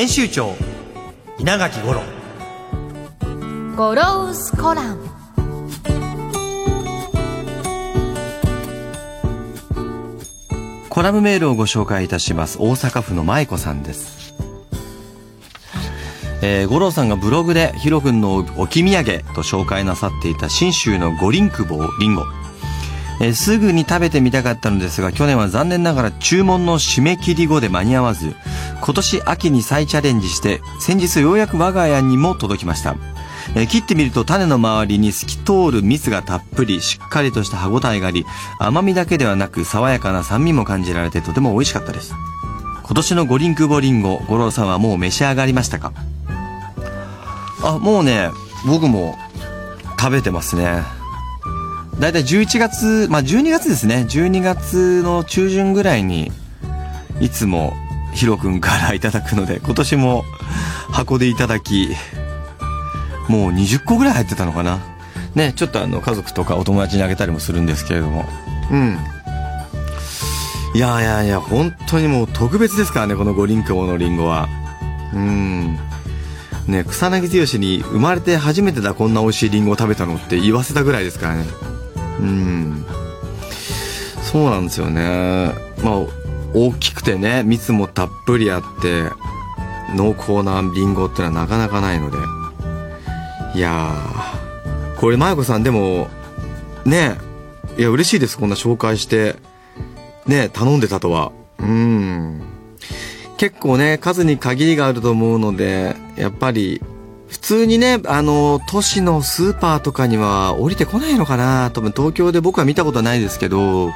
編集長稲垣五郎。ゴロウスコラム。コラムメールをご紹介いたします大阪府の舞子さんです。えー、五郎さんがブログでヒロ君の置き土産と紹介なさっていた信州の五輪久保リンゴえーすぐに食べてみたかったのですが去年は残念ながら注文の締め切り後で間に合わず今年秋に再チャレンジして先日ようやく我が家にも届きました、え切ってみると種の周りに透き通る蜜がたっぷりしっかりとした歯ごたえがあり甘みだけではなく爽やかな酸味も感じられてとても美味しかったです。今年の五輪久保リンゴ五郎さんはもう召し上がりましたか？あもうね僕も食べてますね。だいたい11月、まあ、12月ですね。12月の中旬ぐらいに、いつもヒロ君からいただくので、今年も箱でいただき、もう20個ぐらい入ってたのかな。ね、ちょっとあの、家族とかお友達にあげたりもするんですけれども。うん。いやいやいや、本当にもう特別ですからね、この五輪雲のリンゴは。うん。ね、草薙剛に生まれて初めてだこんな美味しいリンゴを食べたのって言わせたぐらいですからね。うん。そうなんですよね。まあ、大きくてね、蜜もたっぷりあって、濃厚なリンゴってのはなかなかないので。いやー、これ、まゆこさんでも、ね、いや、嬉しいです。こんな紹介して、ね、頼んでたとは。うん。結構ね、数に限りがあると思うので、やっぱり、普通にね、あの、都市のスーパーとかには降りてこないのかな多分東京で僕は見たことはないですけど、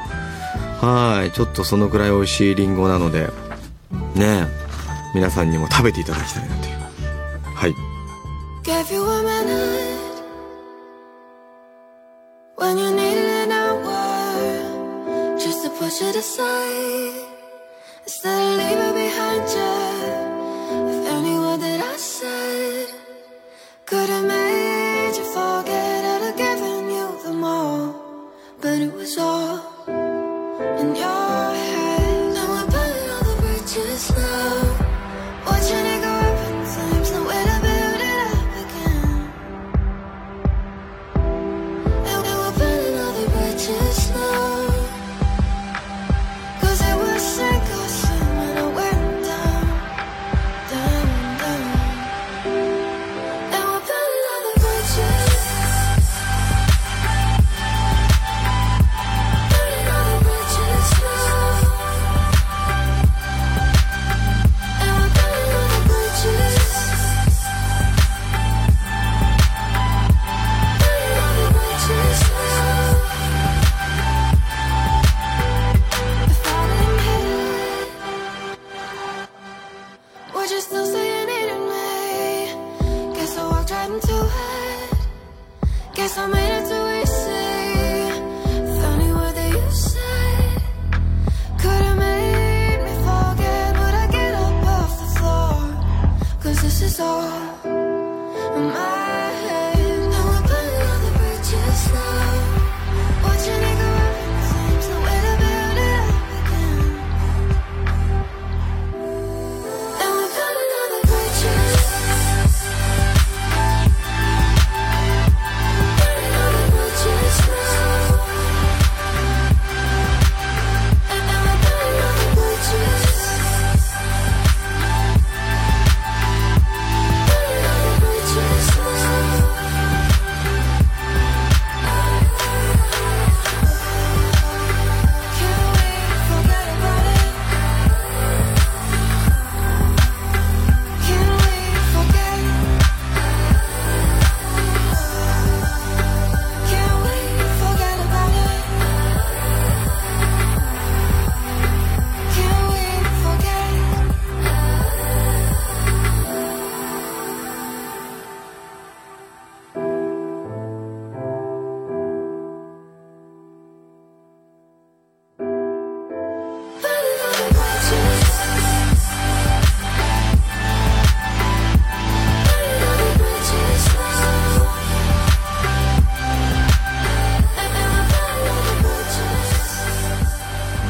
はい、ちょっとそのくらい美味しいリンゴなので、ね、皆さんにも食べていただきたいなという。はい。When you need an hour just to push it aside instead of leaving.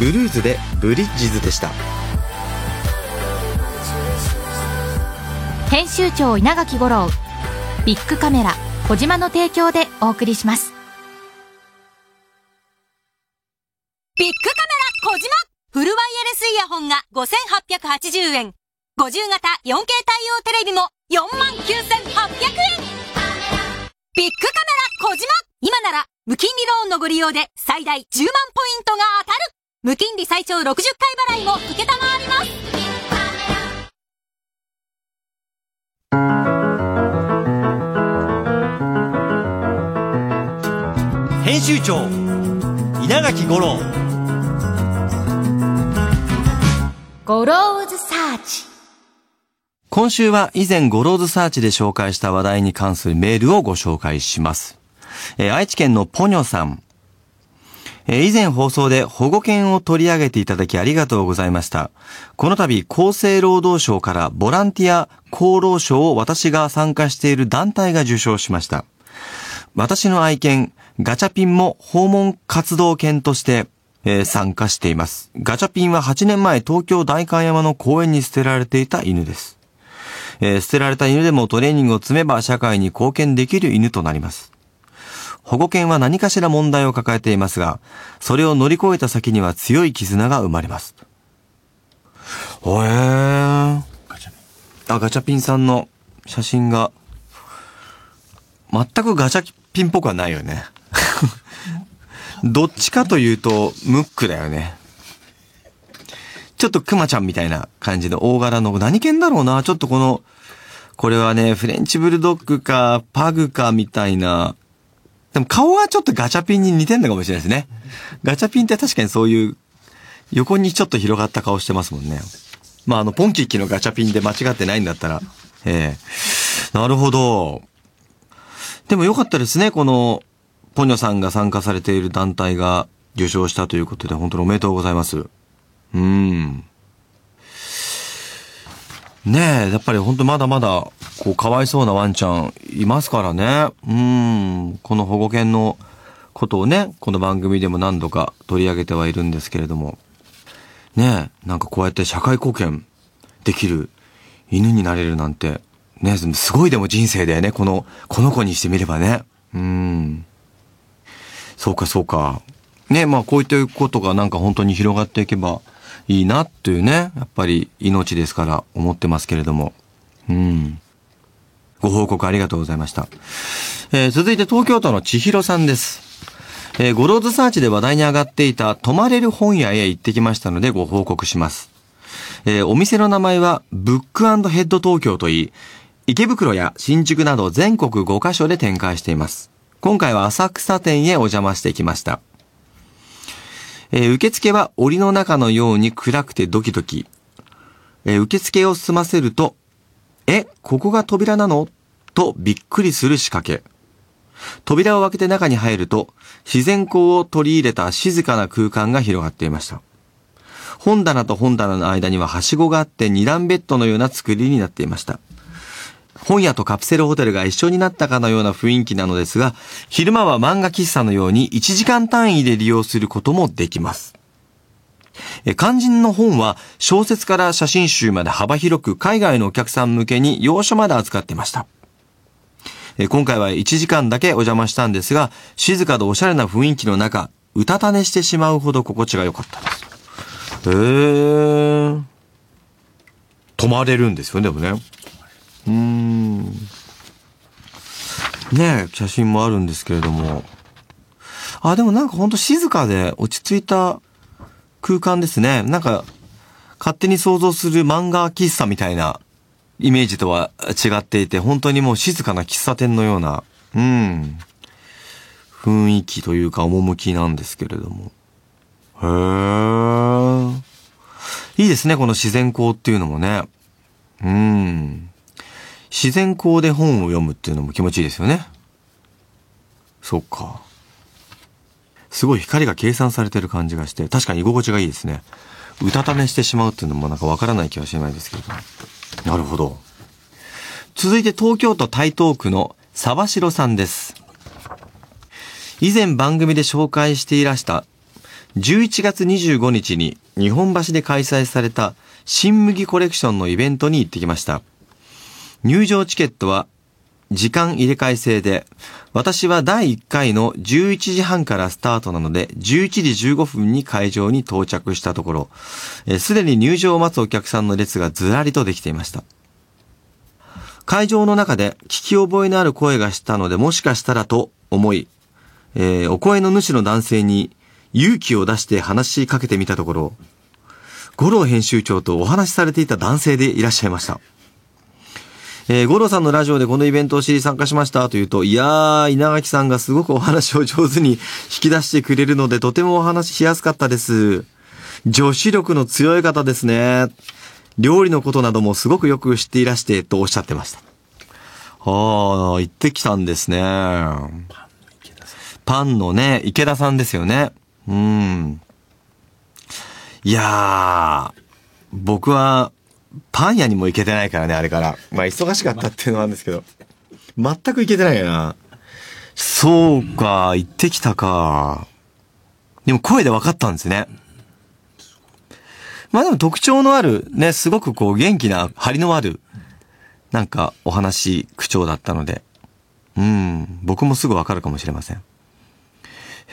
グルーズでブリッジズでした編集長稲垣吾郎ビッグカメラ小島の提供でお送りしますビッグカメラ小島フルワイヤレスイヤホンが5880円。50型 4K 対応テレビも49,800円。ビッグカメラ小島今なら無金利ローンのご利用で最大10万ポイントが当たる無金利最長60回払いも受けたまわります編集長稲垣吾郎 Goro's Search今週は以前 Goro's Search で紹介した話題に関するメールをご紹介します。えー愛知県のポニョさん。以前放送で保護犬を取り上げていただきありがとうございました。この度厚生労働省からボランティア厚労省を私が参加している団体が受賞しました。私の愛犬、ガチャピンも訪問活動犬として、えー参加しています。ガチャピンは8年前東京代官山の公園に捨てられていた犬です。えー捨てられた犬でもトレーニングを積めば社会に貢献できる犬となります。保護犬は何かしら問題を抱えていますが、それを乗り越えた先には強い絆が生まれます。へえー。あ、ガチャピンさんの写真が、全くガチャピンっぽくはないよね。どっちかというと、ムックだよね。ちょっとクマちゃんみたいな感じの大柄の、何犬だろうなちょっとこの、これはね、フレンチブルドッグか、パグかみたいな。でも顔はちょっとガチャピンに似てんのかもしれないですね。ガチャピンって確かにそういう、横にちょっと広がった顔してますもんね。まあ、あの、ポンキッキのガチャピンで間違ってないんだったら。ええなるほど。でもよかったですね、この、ポニョさんが参加されている団体が受賞したということで、本当におめでとうございます。うん。ねえ、やっぱり本当まだまだ、こう、かわいそうなワンちゃんいますからね。うん。この保護犬のことをね、この番組でも何度か取り上げてはいるんですけれども。ねえ、なんかこうやって社会貢献できる犬になれるなんて、ねえ、すごいでも人生だよね、この、この子にしてみればね。うん。そうか、そうか。ねえ、まあこういったことがなんか本当に広がっていけばいいなっていうね、やっぱり命ですから思ってますけれども。うん。ご報告ありがとうございました。えー続いて東京都の千尋さんです。えーゴローズサーチで話題に上がっていた泊まれる本屋へ行ってきましたのでご報告します。えーお店の名前はブックヘッド東京といい、池袋や新宿など全国5カ所で展開しています。今回は浅草店へお邪魔してきました。えー受付は檻の中のように暗くてドキドキ。えー受付を済ませると、え、ここが扉なの？とびっくりする仕掛け。扉を開けて中に入ると、自然光を取り入れた静かな空間が広がっていました。本棚と本棚の間にははしごがあって二段ベッドのような作りになっていました。本屋とカプセルホテルが一緒になったかのような雰囲気なのですが、昼間は漫画喫茶のように1時間単位で利用することもできます。肝心の本は小説から写真集まで幅広く海外のお客さん向けに洋書まで扱ってました。今回は1時間だけお邪魔したんですが、静かでおしゃれな雰囲気の中、うたた寝してしまうほど心地が良かったです。へー。泊まれるんですよね、でもね。うーん。ねえ、写真もあるんですけれども。あ、でもなんかほんと静かで落ち着いた空間ですね。なんか、勝手に想像する漫画喫茶みたいなイメージとは違っていて、本当にもう静かな喫茶店のような、うん、雰囲気というか趣なんですけれども。へー。いいですね、この自然光っていうのもね。うん。自然光で本を読むっていうのも気持ちいいですよね。そっか。すごい光が計算されてる感じがして、確かに居心地がいいですね。うたた寝してしまうっていうのもなんかわからない気はしないですけど。なるほど。続いて東京都台東区の沢城さんです。以前番組で紹介していらした11月25日に日本橋で開催された新麦コレクションのイベントに行ってきました。入場チケットは時間入れ替え制で、私は第1回の11時半からスタートなので、11時15分に会場に到着したところ、すでに入場を待つお客さんの列がずらりとできていました。会場の中で聞き覚えのある声がしたので、もしかしたらと思い、えーお声の主の男性に勇気を出して話しかけてみたところ、五郎編集長とお話しされていた男性でいらっしゃいました。えー、五郎さんのラジオでこのイベントを知り参加しましたと言うと、いやー、稲垣さんがすごくお話を上手に引き出してくれるので、とてもお話ししやすかったです。女子力の強い方ですね。料理のことなどもすごくよく知っていらして、とおっしゃってました。ああ、行ってきたんですね。パンのね、池田さんですよね。うん。いやー、僕は、パン屋にも行けてないからね、あれから。まあ、忙しかったっていうのはあるんですけど。全く行けてないよな。そうか、行ってきたか。でも声で分かったんですね。まあでも特徴のある、ね、すごくこう元気な、張りのある、なんかお話、口調だったので。うん、僕もすぐ分かるかもしれません。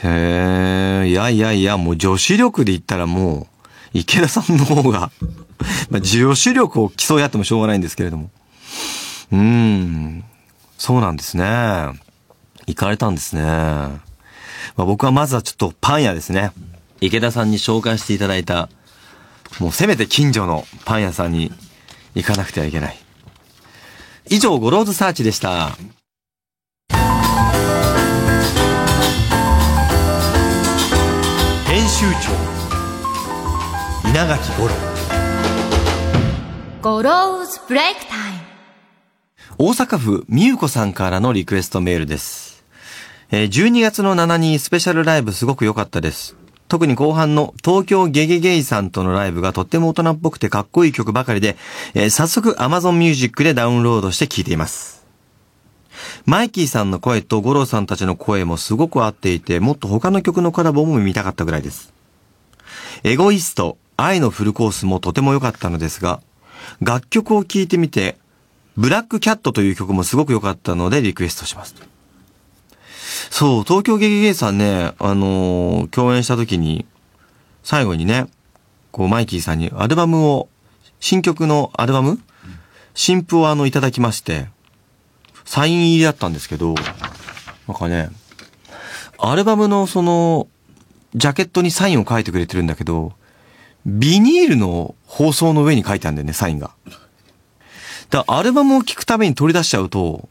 へえ、いやいやいや、もう女子力で言ったらもう、池田さんの方が、まあ女子力を競い合ってもしょうがないんですけれども。うーん、そうなんですね。行かれたんですね。まあ、僕はまずはちょっとパン屋ですね。池田さんに紹介していただいた、もうせめて近所のパン屋さんに行かなくてはいけない。以上、 Goro's Search でした。編集長稲垣吾郎 Goro's Break Time。大阪府みゆこさんからのリクエストメールです。えー12月の7にスペシャルライブすごく良かったです。特に後半の東京ゲゲゲイさんとのライブがとっても大人っぽくてかっこいい曲ばかりで、えー早速 Amazon Music でダウンロードして聴いています。マイキーさんの声と五郎さんたちの声もすごく合っていて、もっと他の曲のコラボも見たかったぐらいです。エゴイスト、愛のフルコースもとても良かったのですが、楽曲を聴いてみて、ブラックキャットという曲もすごく良かったのでリクエストします。そう、東京ゲゲゲさんね、あのー共演した時に、最後にね、こう、マイキーさんにアルバムを、新曲のアルバム新譜をあの、いただきまして、サイン入りだったんですけど、なんかね、アルバムのその、ジャケットにサインを書いてくれてるんだけど、ビニールの包装の上に書いてあるんだよね、サインが。だアルバムを聴くために取り出しちゃうと、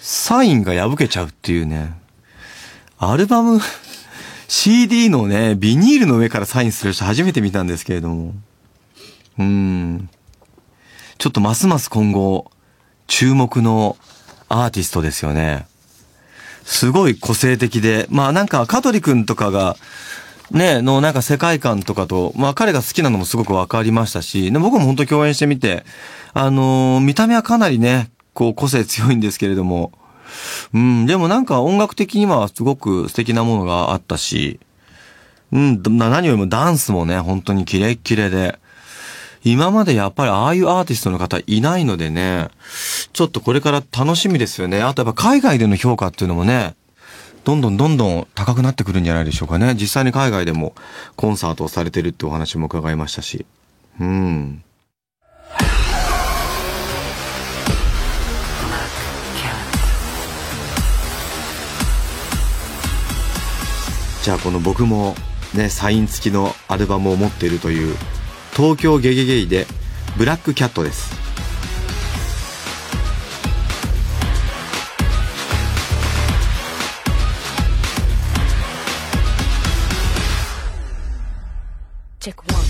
サインが破けちゃうっていうね。アルバム、CD のね、ビニールの上からサインする人初めて見たんですけれども。うん。ちょっとますます今後、注目のアーティストですよね。すごい個性的で、まあなんか香取くんとかが、ね、のなんか世界観とかと、まあ彼が好きなのもすごくわかりましたし、で僕も本当共演してみて、あのー見た目はかなりね、こう個性強いんですけれども、うん、でもなんか音楽的にはすごく素敵なものがあったし、うん、な何よりもダンスもね、本当にキレッキレで、今までやっぱりああいうアーティストの方いないのでね、ちょっとこれから楽しみですよね。あとやっぱ海外での評価っていうのもね、どんどんどんどん高くなってくるんじゃないでしょうかね。実際に海外でもコンサートをされてるってお話も伺いましたし。うん。じゃあこの僕もね、サイン付きのアルバムを持っているという東京ゲゲゲイでブラックキャットです。ひど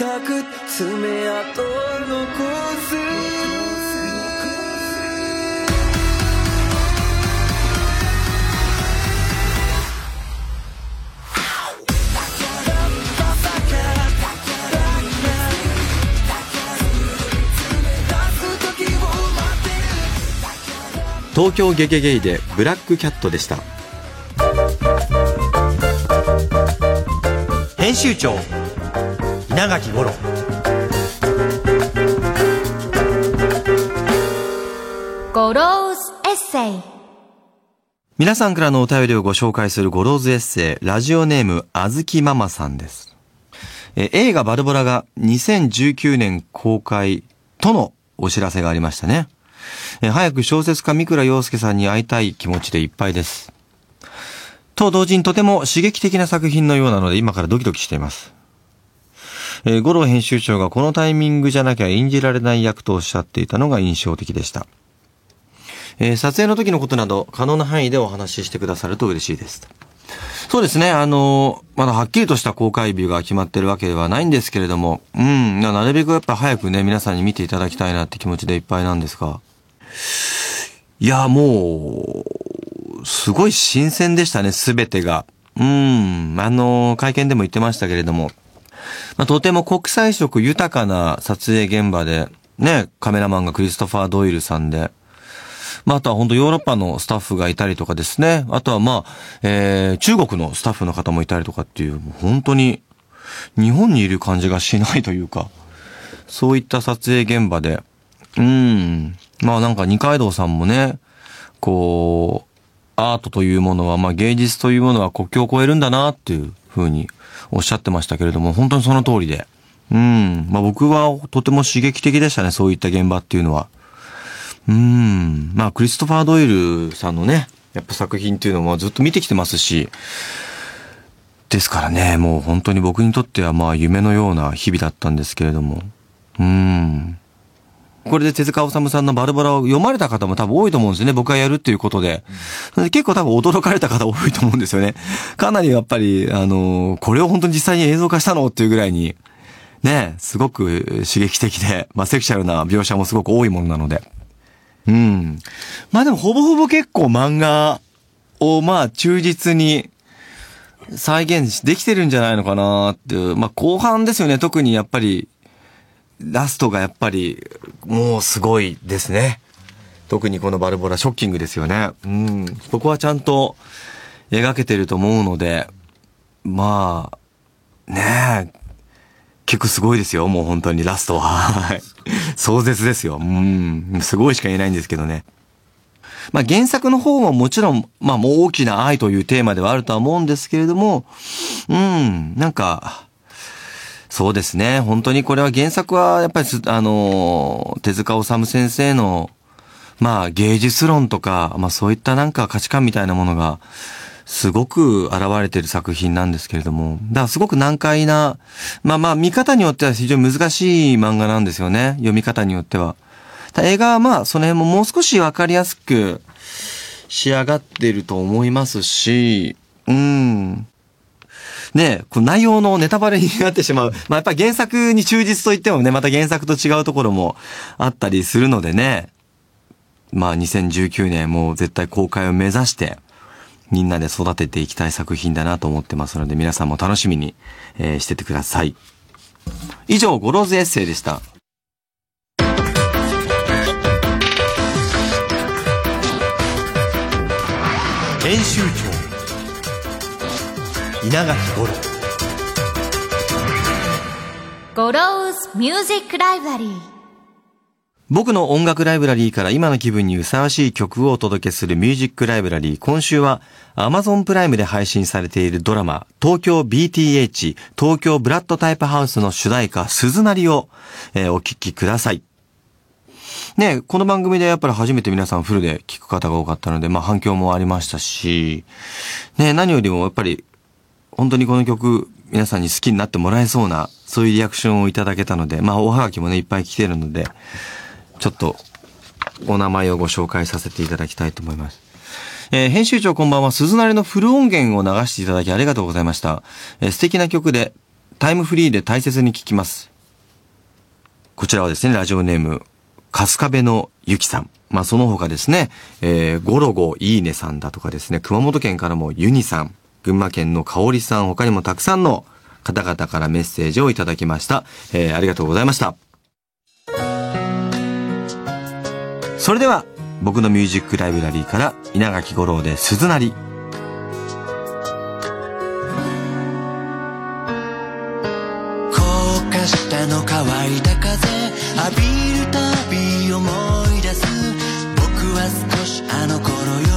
深く爪痕を残す東京ゲゲゲイでブラックキャットでした。編集長。稲垣吾郎 Goro's Essay皆さんからのお便りをご紹介する Goro's Essay、ラジオネーム、あずきママさんです。えー映画ばるぼらが2019年公開とのお知らせがありましたね。えー早く小説家美倉洋介さんに会いたい気持ちでいっぱいです。と同時にとても刺激的な作品のようなので今からドキドキしています。えー、五郎編集長がこのタイミングじゃなきゃ演じられない役とおっしゃっていたのが印象的でした。えー撮影の時のことなど可能な範囲でお話ししてくださると嬉しいです。そうですね、あのまだはっきりとした公開日が決まってるわけではないんですけれども、うん、ななるべくやっぱ早くね、皆さんに見ていただきたいなって気持ちでいっぱいなんですが、いや、もう、すごい新鮮でしたね、すべてが。うん、あの会見でも言ってましたけれども、まあ、とても国際色豊かな撮影現場で、ね、カメラマンがクリストファー・ドイルさんで、まあ、あとは本当ヨーロッパのスタッフがいたりとかですね。あとはまあ、えー、中国のスタッフの方もいたりとかっていう、もう本当に日本にいる感じがしないというか、そういった撮影現場で、うん。まあなんか二階堂さんもね、こう、アートというものは、まあ芸術というものは国境を越えるんだなっていうふうにおっしゃってましたけれども、本当にその通りで。うん。まあ僕はとても刺激的でしたね、そういった現場っていうのは。うーん。まあ、クリストファー・ドイルさんのね、やっぱ作品っていうのもずっと見てきてますし、ですからね、もう本当に僕にとってはまあ夢のような日々だったんですけれども。うーん。これで手塚治虫さんのバルバラを読まれた方も多分多いと思うんですよね。僕がやるっていうことで。結構多分驚かれた方多いと思うんですよね。かなりやっぱり、あのこれを本当に実際に映像化したのっていうぐらいに、ね、すごく刺激的で、まあセクシャルな描写もすごく多いものなので。うん。まあでもほぼほぼ結構漫画をまあ忠実に再現できてるんじゃないのかなっていう。まあ後半ですよね。特にやっぱりラストがやっぱりもうすごいですね。特にこのバルボラショッキングですよね。うん。僕はちゃんと描けてると思うので、まあ、ねえ、局すごいですよ。もう本当にラストは。壮絶ですよ。うん。すごいしか言えないんですけどね。まあ原作の方ももちろん、まあもう大きな愛というテーマではあるとは思うんですけれども、うん、なんか、そうですね。本当にこれは原作はやっぱり、あの、手塚治虫先生の、まあ芸術論とか、まあそういったなんか価値観みたいなものが、すごく現れてる作品なんですけれども、だからすごく難解な、まあまあ見方によっては非常に難しい漫画なんですよね。読み方によっては。映画はまあその辺ももう少しわかりやすく仕上がってると思いますし、うん。ねこう内容のネタバレになってしまう。まあやっぱ原作に忠実と言ってもね、また原作と違うところもあったりするのでね。まあ2019年もう絶対公開を目指して、みんなで育てていきたい作品だなと思ってますので、皆さんも楽しみに、えーしててください。以上、ゴローズエッセイでした。編集長稲垣五郎ゴローズミュージックライブラリー。僕の音楽ライブラリーから今の気分にふさわしい曲をお届けするミュージックライブラリー。今週は Amazon プライムで配信されているドラマ、東京 BTH、東京ブラッドタイプハウスの主題歌、鈴なりを、えーお聴きください。ね、この番組でやっぱり初めて皆さんフルで聴く方が多かったので、まあ反響もありましたし、ね、何よりもやっぱり本当にこの曲皆さんに好きになってもらえそうな、そういうリアクションをいただけたので、まあおはがきもね、いっぱい来てるので、ちょっとお名前をご紹介させていただきたいと思います。えー編集長こんばんは。鈴なりのフル音源を流していただきありがとうございました。えー素敵な曲で、タイムフリーで大切に聴きます。こちらはですね、ラジオネーム、カスカベのゆきさん。まあ、その他ですね、えー、ゴロゴいいねさんだとかですね、熊本県からもユニさん、群馬県の香織さん、他にもたくさんの方々からメッセージをいただきました。えー、ありがとうございました。それでは、僕のミュージックライブラリーから稲垣吾郎で鈴なり。高架下の乾いた風浴びるたび思い出す僕は少しあの頃よ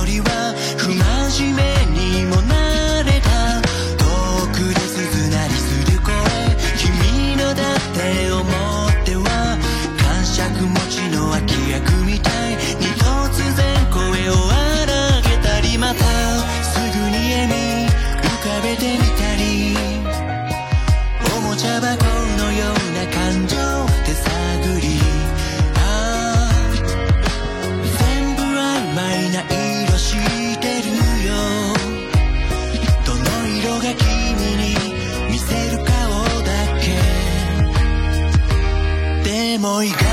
意外と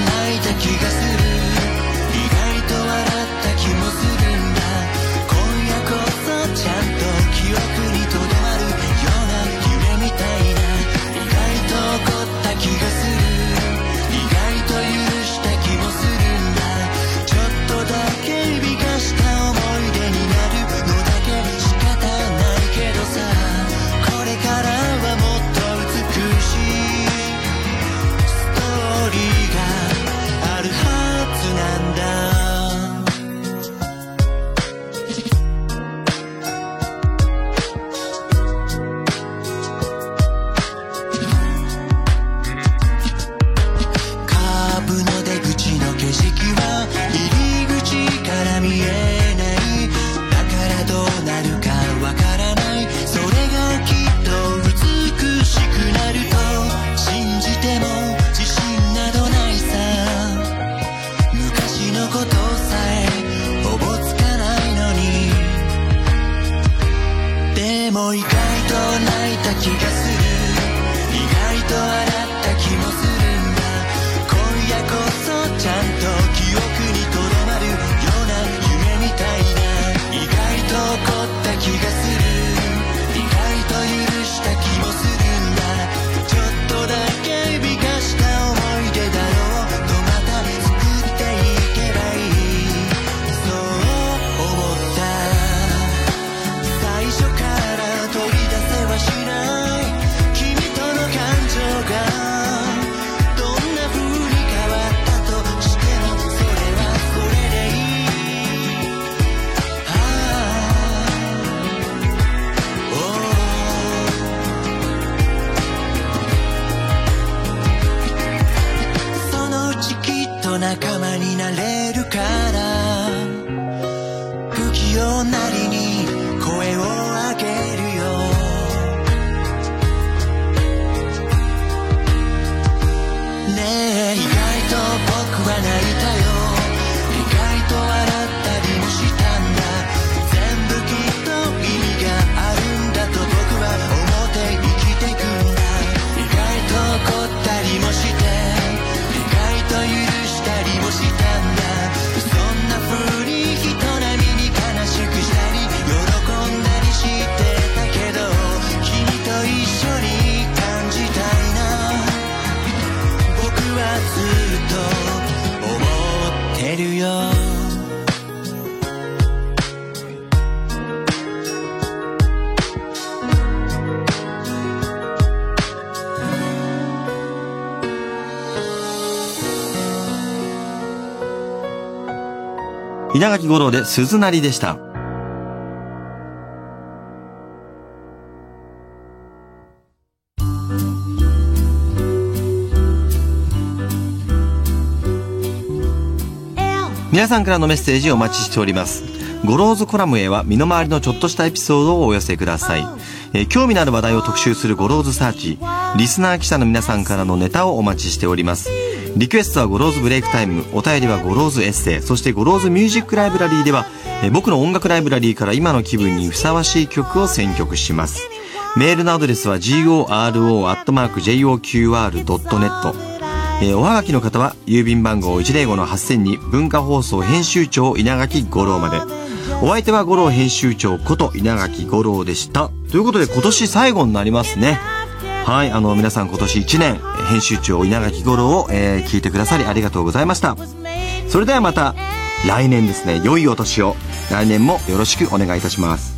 泣いた気がする。稲垣吾郎で鈴なりでした。皆さんからのメッセージをお待ちしております。ゴローズコラムへは身の回りのちょっとしたエピソードをお寄せください。えー興味のある話題を特集するゴローズサーチ。リスナー記者の皆さんからのネタをお待ちしております。リクエストはゴローズブレイクタイム、お便りはゴローズエッセイ、そしてゴローズミュージックライブラリーでは、え僕の音楽ライブラリーから今の気分にふさわしい曲を選曲します。メールのアドレスは goro.joqr.net。えーおはがきの方は、郵便番号105-8000に文化放送編集長稲垣吾郎まで。お相手は五郎編集長こと稲垣吾郎でした。ということで今年最後になりますね。はい、あの皆さん今年1年、編集長稲垣五郎を、えー聞いてくださりありがとうございました。それではまた来年ですね、良いお年を来年もよろしくお願いいたします。